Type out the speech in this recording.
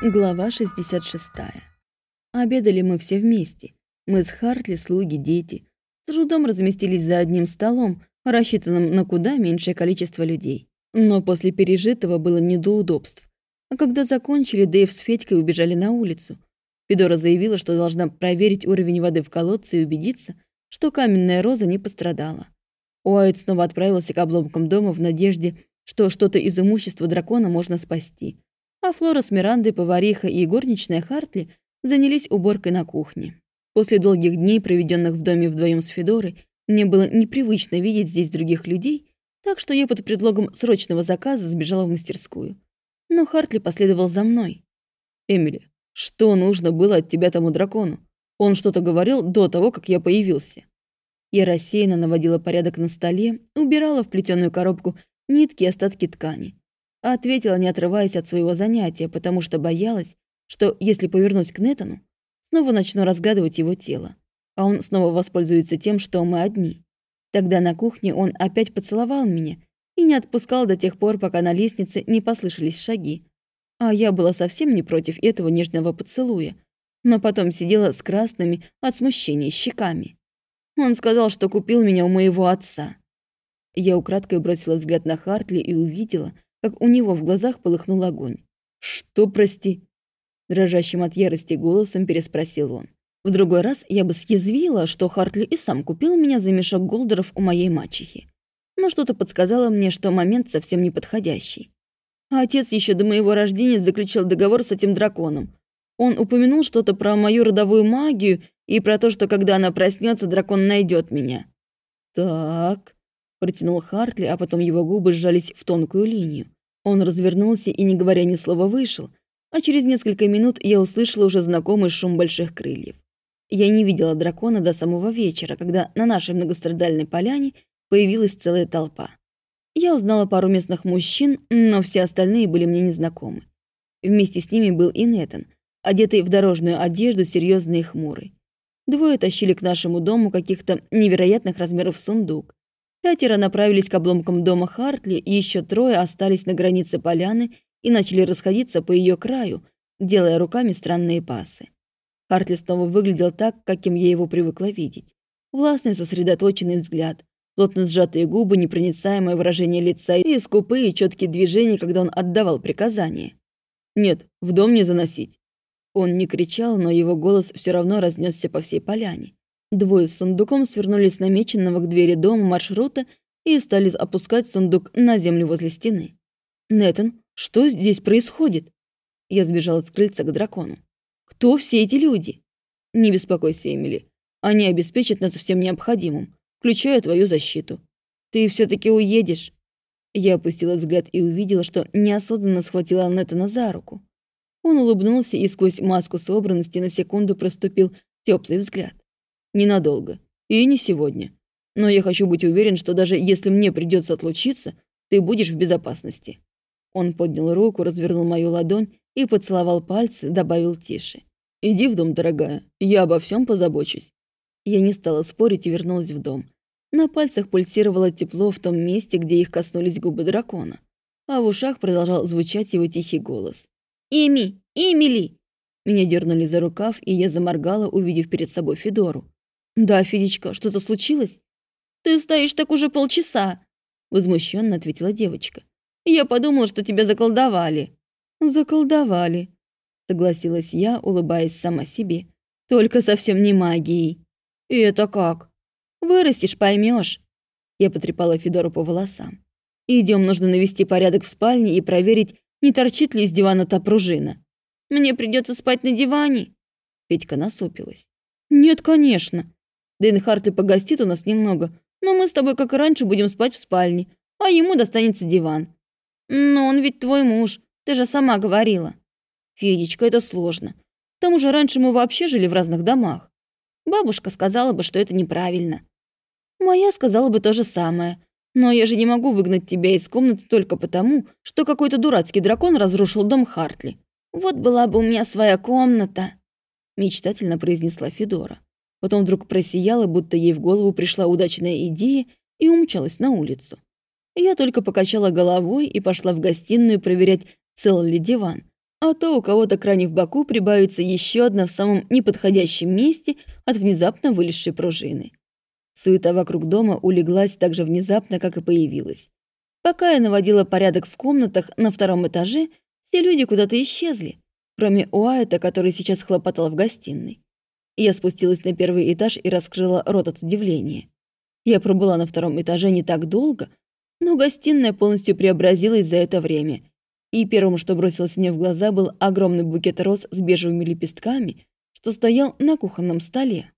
Глава 66. Обедали мы все вместе. Мы с Хартли, слуги, дети. С трудом разместились за одним столом, рассчитанным на куда меньшее количество людей. Но после пережитого было не до удобств. А когда закончили, Дэйв с Федькой убежали на улицу. Федора заявила, что должна проверить уровень воды в колодце и убедиться, что каменная роза не пострадала. Уайт снова отправился к обломкам дома в надежде, что что-то из имущества дракона можно спасти а Флора с Мирандой, повариха и горничная Хартли занялись уборкой на кухне. После долгих дней, проведенных в доме вдвоем с Федорой, мне было непривычно видеть здесь других людей, так что я под предлогом срочного заказа сбежала в мастерскую. Но Хартли последовал за мной. «Эмили, что нужно было от тебя тому дракону? Он что-то говорил до того, как я появился». Я рассеянно наводила порядок на столе, убирала в плетеную коробку нитки и остатки ткани. Ответила, не отрываясь от своего занятия, потому что боялась, что если повернусь к Нетану, снова начну разгадывать его тело, а он снова воспользуется тем, что мы одни. Тогда на кухне он опять поцеловал меня и не отпускал до тех пор, пока на лестнице не послышались шаги. А я была совсем не против этого нежного поцелуя, но потом сидела с красными от смущения щеками. Он сказал, что купил меня у моего отца. Я украдкой бросила взгляд на Хартли и увидела, как у него в глазах полыхнул огонь. «Что, прости?» Дрожащим от ярости голосом переспросил он. В другой раз я бы съязвила, что Хартли и сам купил меня за мешок голдеров у моей мачехи. Но что-то подсказало мне, что момент совсем неподходящий. А отец еще до моего рождения заключил договор с этим драконом. Он упомянул что-то про мою родовую магию и про то, что когда она проснется, дракон найдет меня. Так, Протянул Хартли, а потом его губы сжались в тонкую линию. Он развернулся и, не говоря ни слова, вышел, а через несколько минут я услышала уже знакомый шум больших крыльев. Я не видела дракона до самого вечера, когда на нашей многострадальной поляне появилась целая толпа. Я узнала пару местных мужчин, но все остальные были мне незнакомы. Вместе с ними был и Нетан, одетый в дорожную одежду, серьезный и хмурый. Двое тащили к нашему дому каких-то невероятных размеров сундук, Пятеро направились к обломкам дома Хартли, и еще трое остались на границе поляны и начали расходиться по ее краю, делая руками странные пасы. Хартли снова выглядел так, каким я его привыкла видеть. Властный сосредоточенный взгляд, плотно сжатые губы, непроницаемое выражение лица и скупые четкие движения, когда он отдавал приказания. «Нет, в дом не заносить». Он не кричал, но его голос все равно разнесся по всей поляне. Двое с сундуком свернули с намеченного к двери дома маршрута и стали опускать сундук на землю возле стены. «Нэтан, что здесь происходит?» Я сбежала с крыльца к дракону. «Кто все эти люди?» «Не беспокойся, Эмили. Они обеспечат нас всем необходимым, включая твою защиту. Ты все таки уедешь?» Я опустила взгляд и увидела, что неосознанно схватила Нэтана за руку. Он улыбнулся и сквозь маску собранности на секунду проступил теплый взгляд. Ненадолго. И не сегодня. Но я хочу быть уверен, что даже если мне придется отлучиться, ты будешь в безопасности». Он поднял руку, развернул мою ладонь и поцеловал пальцы, добавил тише. «Иди в дом, дорогая, я обо всем позабочусь». Я не стала спорить и вернулась в дом. На пальцах пульсировало тепло в том месте, где их коснулись губы дракона. А в ушах продолжал звучать его тихий голос. «Эми! Эмили!» Меня дернули за рукав, и я заморгала, увидев перед собой Федору. «Да, Федечка, что-то случилось?» «Ты стоишь так уже полчаса», — возмущенно ответила девочка. «Я подумала, что тебя заколдовали». «Заколдовали», — согласилась я, улыбаясь сама себе. «Только совсем не магией». «И это как?» «Вырастешь, поймешь. Я потрепала Федору по волосам. Идем, нужно навести порядок в спальне и проверить, не торчит ли из дивана та пружина. Мне придется спать на диване?» Петька насупилась. «Нет, конечно. Дэн Хартли погостит у нас немного, но мы с тобой, как и раньше, будем спать в спальне, а ему достанется диван. Но он ведь твой муж, ты же сама говорила. Федечка, это сложно. К тому же раньше мы вообще жили в разных домах. Бабушка сказала бы, что это неправильно. Моя сказала бы то же самое. Но я же не могу выгнать тебя из комнаты только потому, что какой-то дурацкий дракон разрушил дом Хартли. Вот была бы у меня своя комната, мечтательно произнесла Федора. Потом вдруг просияла, будто ей в голову пришла удачная идея и умчалась на улицу. Я только покачала головой и пошла в гостиную проверять, цел ли диван, а то у кого-то крайне в боку прибавится еще одна в самом неподходящем месте от внезапно вылезшей пружины. Суета вокруг дома улеглась так же внезапно, как и появилась. Пока я наводила порядок в комнатах на втором этаже, все люди куда-то исчезли, кроме Уайта, который сейчас хлопотал в гостиной. Я спустилась на первый этаж и раскрыла рот от удивления. Я пробыла на втором этаже не так долго, но гостиная полностью преобразилась за это время. И первым, что бросилось мне в глаза, был огромный букет роз с бежевыми лепестками, что стоял на кухонном столе.